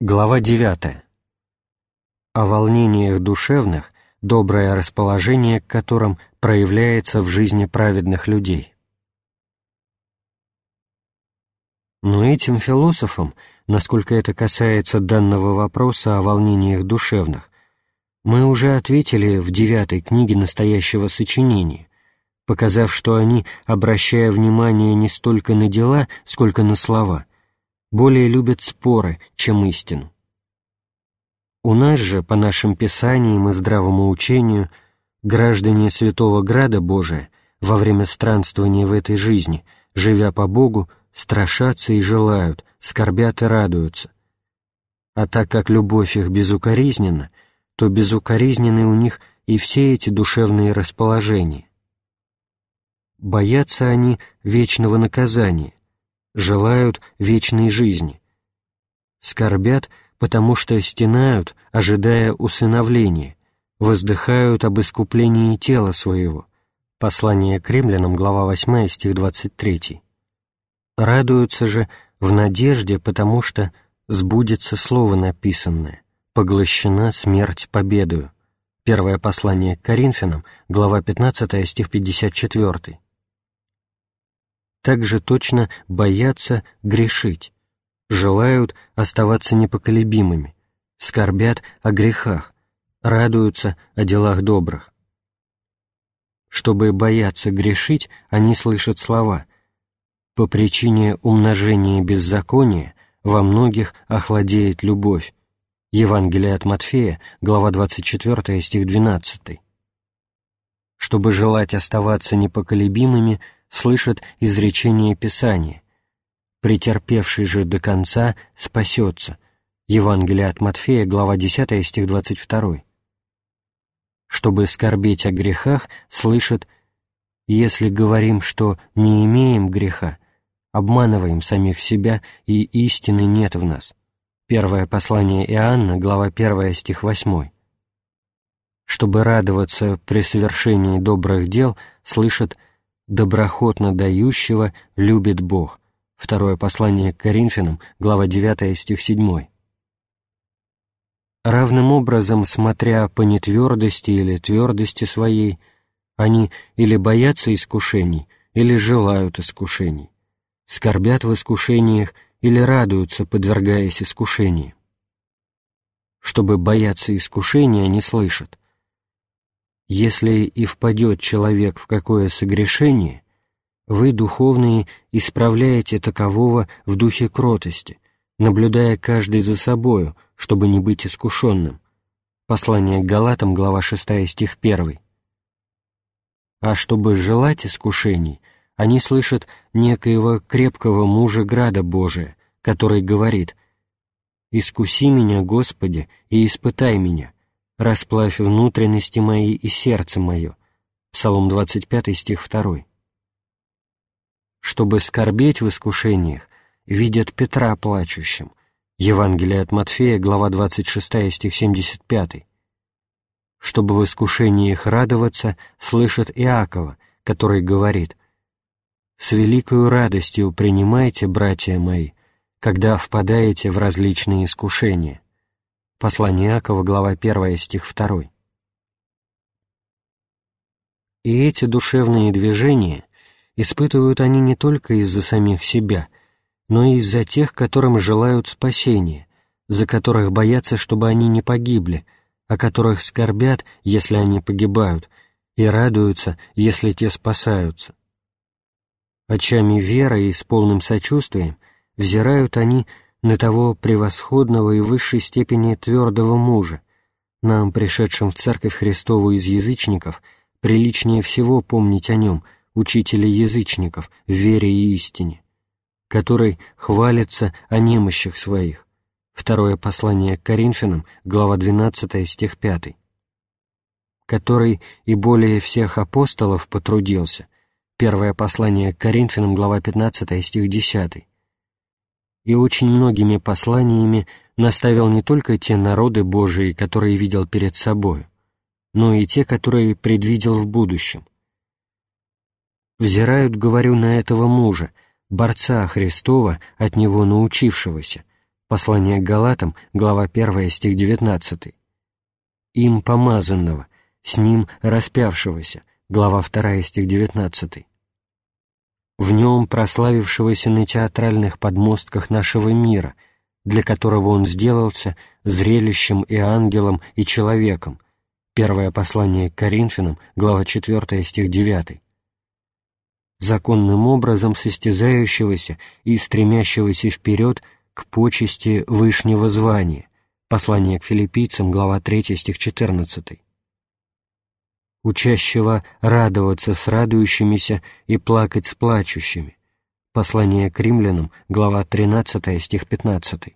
Глава 9. О волнениях душевных, доброе расположение к которым проявляется в жизни праведных людей. Но этим философам, насколько это касается данного вопроса о волнениях душевных, мы уже ответили в девятой книге настоящего сочинения, показав, что они, обращая внимание не столько на дела, сколько на слова, более любят споры, чем истину. У нас же, по нашим писаниям и здравому учению, граждане Святого Града Божия во время странствования в этой жизни, живя по Богу, страшатся и желают, скорбят и радуются. А так как любовь их безукоризненна, то безукоризненны у них и все эти душевные расположения. Боятся они вечного наказания, желают вечной жизни. Скорбят, потому что стенают, ожидая усыновления, воздыхают об искуплении тела своего. Послание к римлянам, глава 8, стих 23. Радуются же в надежде, потому что сбудется слово написанное, поглощена смерть победою. Первое послание к Коринфянам, глава 15, стих 54 также точно боятся грешить, желают оставаться непоколебимыми, скорбят о грехах, радуются о делах добрых. Чтобы бояться грешить, они слышат слова «По причине умножения беззакония во многих охладеет любовь». Евангелие от Матфея, глава 24, стих 12. Чтобы желать оставаться непоколебимыми, слышат изречение Писания «Претерпевший же до конца спасется» Евангелие от Матфея, глава 10, стих 22. Чтобы скорбеть о грехах, слышат «Если говорим, что не имеем греха, обманываем самих себя, и истины нет в нас». Первое послание Иоанна, глава 1, стих 8. Чтобы радоваться при совершении добрых дел, слышат доброхотно дающего любит Бог. Второе послание к Коринфянам, глава 9, стих 7. Равным образом, смотря по нетвердости или твердости своей, они или боятся искушений, или желают искушений, скорбят в искушениях или радуются, подвергаясь искушению. Чтобы бояться искушения, они слышат если и впадет человек в какое согрешение, вы, духовные, исправляете такового в духе кротости, наблюдая каждый за собою, чтобы не быть искушенным. Послание к Галатам, глава 6, стих 1. А чтобы желать искушений, они слышат некоего крепкого мужа Града Божия, который говорит «Искуси меня, Господи, и испытай меня, расплавь внутренности мои и сердце мое». Псалом 25, стих 2. Чтобы скорбеть в искушениях, видят Петра плачущим. Евангелие от Матфея, глава 26, стих 75. Чтобы в искушениях радоваться, слышат Иакова, который говорит «С великою радостью принимайте, братья мои, когда впадаете в различные искушения». Послание Иакова, глава 1, стих 2. И эти душевные движения испытывают они не только из-за самих себя, но и из-за тех, которым желают спасения, за которых боятся, чтобы они не погибли, о которых скорбят, если они погибают, и радуются, если те спасаются. Очами веры и с полным сочувствием взирают они на того превосходного и высшей степени твердого мужа, нам, пришедшим в Церковь Христову из язычников, приличнее всего помнить о нем, учителя язычников, в вере и истине, который хвалится о немощах своих. Второе послание к Коринфянам, глава 12, стих 5. Который и более всех апостолов потрудился. Первое послание к Коринфянам, глава 15, стих 10 и очень многими посланиями наставил не только те народы Божии, которые видел перед собою, но и те, которые предвидел в будущем. Взирают, говорю, на этого мужа, борца Христова, от него научившегося, Послание к Галатам, глава 1, стих 19. Им помазанного, с ним распявшегося, глава 2, стих 19. В нем прославившегося на театральных подмостках нашего мира, для которого он сделался зрелищем и ангелом, и человеком. Первое послание к Коринфянам, глава 4, стих 9 законным образом состязающегося и стремящегося вперед к почести вышнего звания. Послание к филиппийцам, глава 3, стих 14. Учащего радоваться с радующимися и плакать с плачущими. Послание к римлянам, глава 13, стих 15.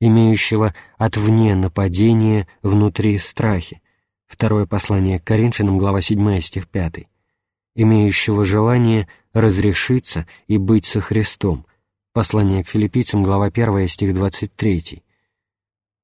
Имеющего отвне нападение, внутри страхи. Второе послание к Коринфянам, глава 7, стих 5 имеющего желание разрешиться и быть со Христом. Послание к филиппийцам, глава 1, стих 23.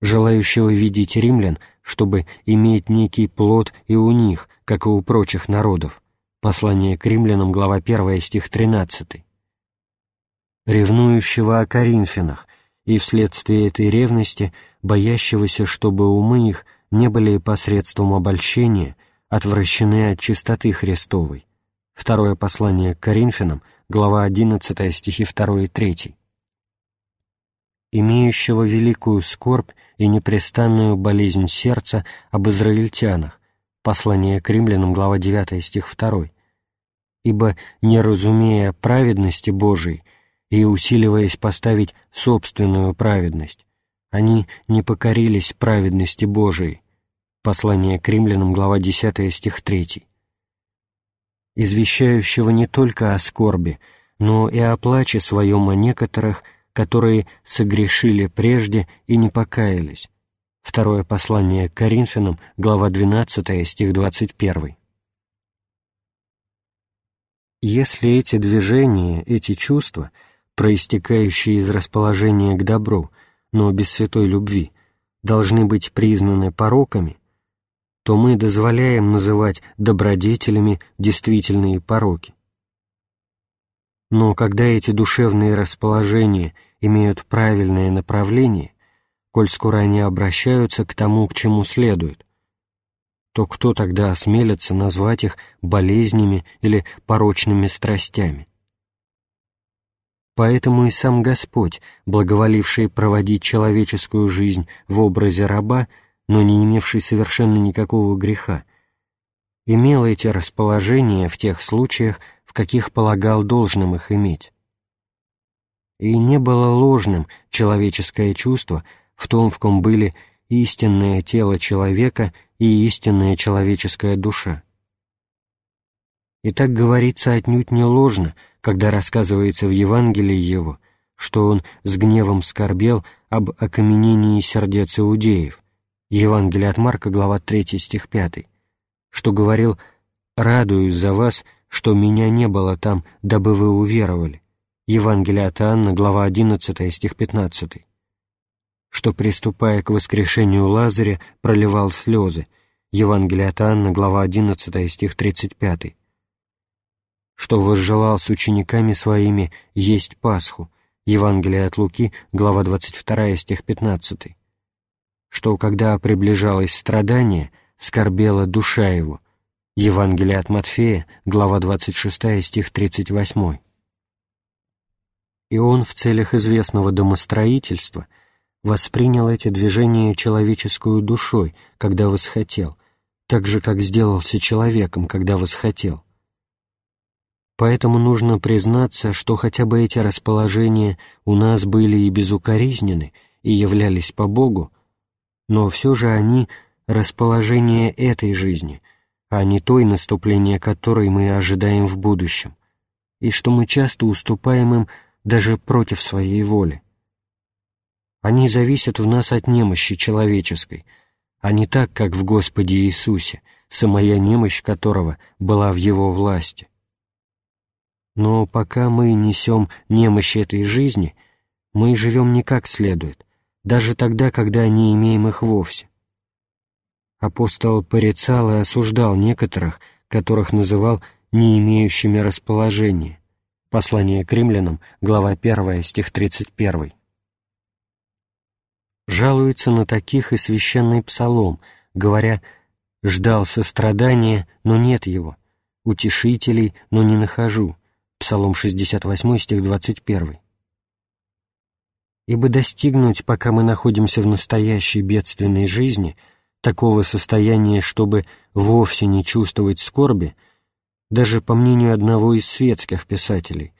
Желающего видеть римлян, чтобы иметь некий плод и у них, как и у прочих народов. Послание к римлянам, глава 1, стих 13. Ревнующего о Коринфянах, и вследствие этой ревности боящегося, чтобы умы их не были посредством обольщения отвращены от чистоты Христовой Второе послание к Коринфянам, глава 11, стихи 2 и 3. «Имеющего великую скорбь и непрестанную болезнь сердца об израильтянах» Послание к римлянам, глава 9, стих 2. «Ибо, не разумея праведности Божией и усиливаясь поставить собственную праведность, они не покорились праведности Божией». Послание к римлянам, глава 10, стих 3 извещающего не только о скорби, но и о плаче своем о некоторых, которые согрешили прежде и не покаялись. Второе послание к Коринфянам, глава 12, стих 21. Если эти движения, эти чувства, проистекающие из расположения к добру, но без святой любви, должны быть признаны пороками, то мы дозволяем называть добродетелями действительные пороки. Но когда эти душевные расположения имеют правильное направление, коль скоро они обращаются к тому, к чему следует, то кто тогда осмелится назвать их болезнями или порочными страстями? Поэтому и сам Господь, благоволивший проводить человеческую жизнь в образе раба, но не имевший совершенно никакого греха, имел эти расположения в тех случаях, каких полагал должным их иметь. И не было ложным человеческое чувство в том, в ком были истинное тело человека и истинная человеческая душа. И так говорится отнюдь не ложно, когда рассказывается в Евангелии его, что он с гневом скорбел об окаменении сердец иудеев, Евангелие от Марка, глава 3, стих 5, что говорил «Радуюсь за вас, что меня не было там, дабы вы уверовали». Евангелие от Анна, глава 11, стих 15, что, приступая к воскрешению Лазаря, проливал слезы. Евангелие от Анна, глава 11, стих 35, что возжелал с учениками своими есть Пасху. Евангелие от Луки, глава 22, стих 15 что, когда приближалось страдание, скорбела душа его. Евангелие от Матфея, глава 26, стих 38. И он в целях известного домостроительства воспринял эти движения человеческую душой, когда восхотел, так же, как сделался человеком, когда восхотел. Поэтому нужно признаться, что хотя бы эти расположения у нас были и безукоризнены, и являлись по Богу, но все же они — расположение этой жизни, а не той, наступления которой мы ожидаем в будущем, и что мы часто уступаем им даже против своей воли. Они зависят в нас от немощи человеческой, а не так, как в Господе Иисусе, самая немощь которого была в Его власти. Но пока мы несем немощь этой жизни, мы живем не как следует, даже тогда, когда не имеем их вовсе. Апостол порицал и осуждал некоторых, которых называл не имеющими расположения. Послание к римлянам, глава 1, стих 31. жалуется на таких и священный псалом, говоря «ждал сострадания, но нет его, утешителей, но не нахожу». Псалом 68, стих 21. Ибо достигнуть, пока мы находимся в настоящей бедственной жизни, такого состояния, чтобы вовсе не чувствовать скорби, даже по мнению одного из светских писателей,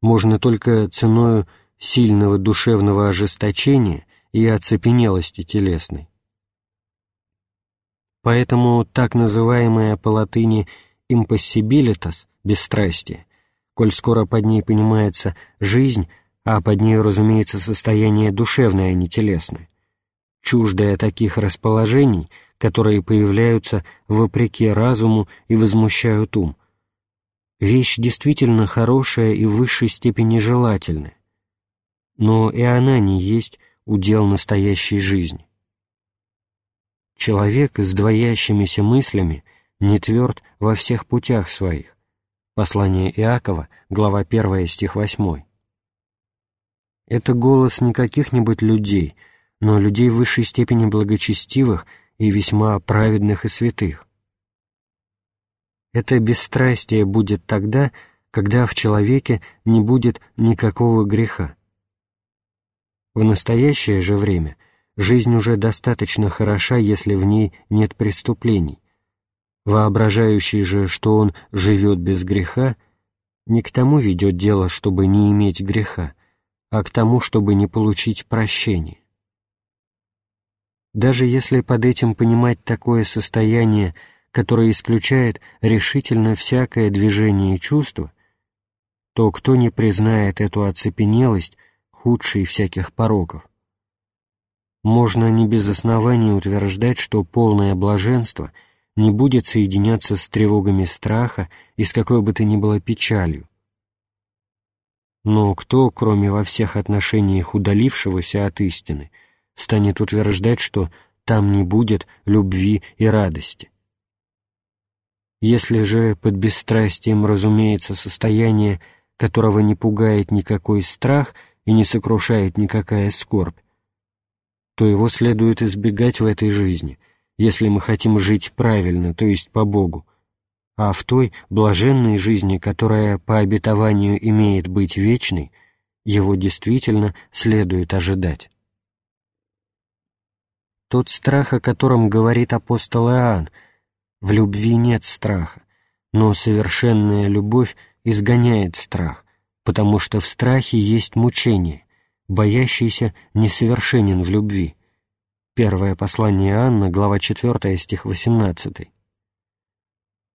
можно только ценою сильного душевного ожесточения и оцепенелости телесной. Поэтому так называемое по латыни «impossibilitas» — бесстрастие, коль скоро под ней понимается жизнь, а под ней, разумеется, состояние душевное, а не телесное, чуждое таких расположений, которые появляются вопреки разуму и возмущают ум. Вещь действительно хорошая и в высшей степени желательная, но и она не есть удел настоящей жизни. Человек с двоящимися мыслями не тверд во всех путях своих. Послание Иакова, глава 1, стих 8. Это голос не каких-нибудь людей, но людей в высшей степени благочестивых и весьма праведных и святых. Это бесстрастие будет тогда, когда в человеке не будет никакого греха. В настоящее же время жизнь уже достаточно хороша, если в ней нет преступлений. Воображающий же, что он живет без греха, не к тому ведет дело, чтобы не иметь греха, а к тому, чтобы не получить прощения. Даже если под этим понимать такое состояние, которое исключает решительно всякое движение чувства, то кто не признает эту оцепенелость, худший всяких пороков. Можно не без оснований утверждать, что полное блаженство не будет соединяться с тревогами страха и с какой бы то ни было печалью. Но кто, кроме во всех отношениях удалившегося от истины, станет утверждать, что там не будет любви и радости? Если же под бесстрастием разумеется состояние, которого не пугает никакой страх — и не сокрушает никакая скорбь, то его следует избегать в этой жизни, если мы хотим жить правильно, то есть по Богу, а в той блаженной жизни, которая по обетованию имеет быть вечной, его действительно следует ожидать. Тот страх, о котором говорит апостол Иоанн, в любви нет страха, но совершенная любовь изгоняет страх, потому что в страхе есть мучение, боящийся несовершенен в любви. Первое послание Анна, глава 4, стих 18.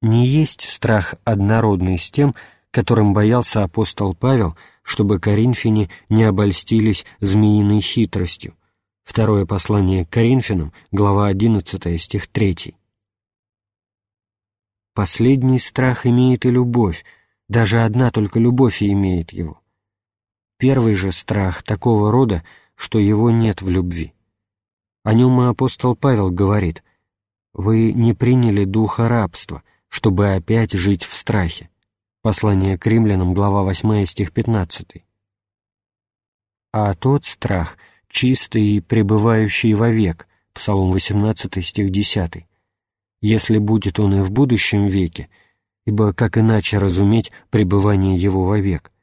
Не есть страх однородный с тем, которым боялся апостол Павел, чтобы коринфяне не обольстились змеиной хитростью. Второе послание к Коринфянам, глава 11, стих 3. Последний страх имеет и любовь, даже одна только любовь и имеет его. Первый же страх такого рода, что его нет в любви. О нем и апостол Павел говорит, «Вы не приняли духа рабства, чтобы опять жить в страхе». Послание к римлянам, глава 8, стих 15. А тот страх, чистый и пребывающий вовек, Псалом 18, стих 10. Если будет он и в будущем веке, ибо как иначе разуметь пребывание его вовек,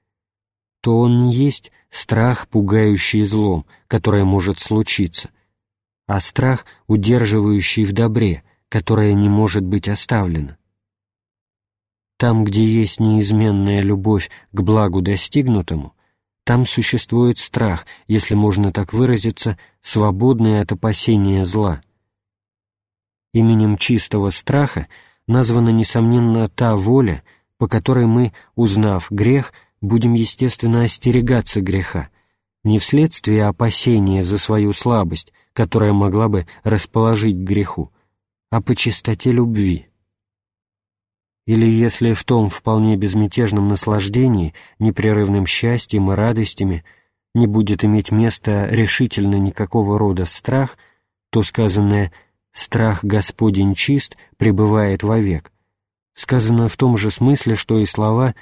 то он не есть страх, пугающий злом, которое может случиться, а страх, удерживающий в добре, которое не может быть оставлено. Там, где есть неизменная любовь к благу достигнутому, там существует страх, если можно так выразиться, свободный от опасения зла. Именем чистого страха – названа, несомненно, та воля, по которой мы, узнав грех, будем, естественно, остерегаться греха, не вследствие опасения за свою слабость, которая могла бы расположить к греху, а по чистоте любви. Или если в том вполне безмятежном наслаждении, непрерывным счастьем и радостями не будет иметь места решительно никакого рода страх, то сказанное страх Господень чист пребывает вовек, сказано в том же смысле, что и слова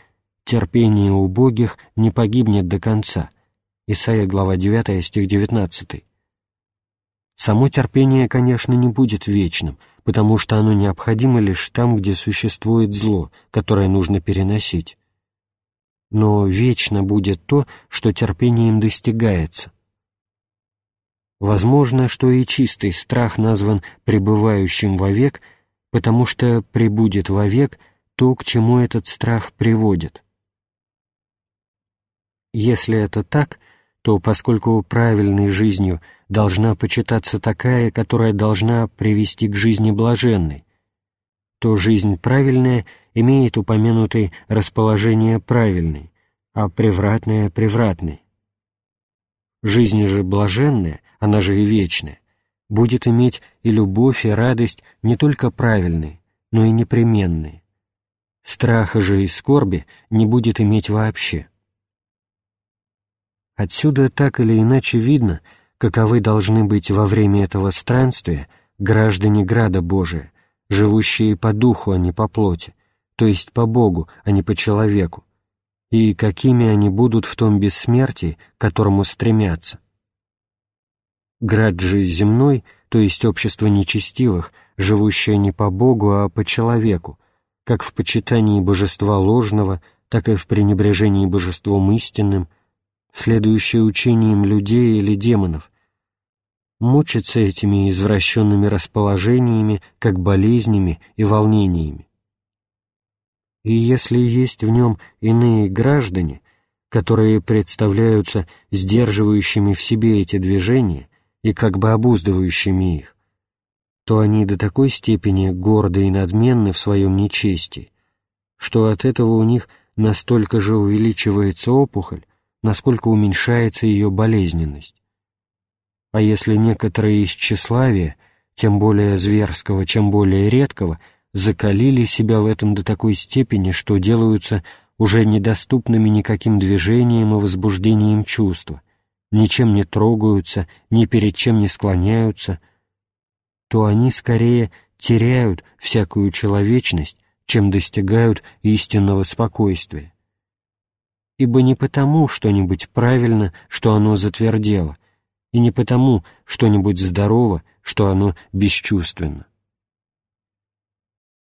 «терпение убогих не погибнет до конца» Исайя, глава 9, стих 19. Само терпение, конечно, не будет вечным, потому что оно необходимо лишь там, где существует зло, которое нужно переносить. Но вечно будет то, что терпением достигается. Возможно, что и чистый страх назван пребывающим вовек, потому что пребудет вовек то, к чему этот страх приводит. Если это так, то поскольку правильной жизнью должна почитаться такая, которая должна привести к жизни блаженной, то жизнь правильная имеет упомянутое расположение правильной, а превратное — превратной. Жизнь же блаженная, она же и вечная, будет иметь и любовь, и радость не только правильные, но и непременные. Страха же и скорби не будет иметь вообще. Отсюда так или иначе видно, каковы должны быть во время этого странствия граждане Града Божия, живущие по духу, а не по плоти, то есть по Богу, а не по человеку, и какими они будут в том бессмертии, к которому стремятся. Град же земной, то есть общество нечестивых, живущее не по Богу, а по человеку, как в почитании божества ложного, так и в пренебрежении божеством истинным – следующее учением людей или демонов, мучиться этими извращенными расположениями, как болезнями и волнениями. И если есть в нем иные граждане, которые представляются сдерживающими в себе эти движения и как бы обуздывающими их, то они до такой степени горды и надменны в своем нечестии, что от этого у них настолько же увеличивается опухоль, насколько уменьшается ее болезненность. А если некоторые из тщеславия, тем более зверского, чем более редкого, закалили себя в этом до такой степени, что делаются уже недоступными никаким движением и возбуждением чувства, ничем не трогаются, ни перед чем не склоняются, то они скорее теряют всякую человечность, чем достигают истинного спокойствия ибо не потому что-нибудь правильно, что оно затвердело, и не потому что-нибудь здорово, что оно бесчувственно.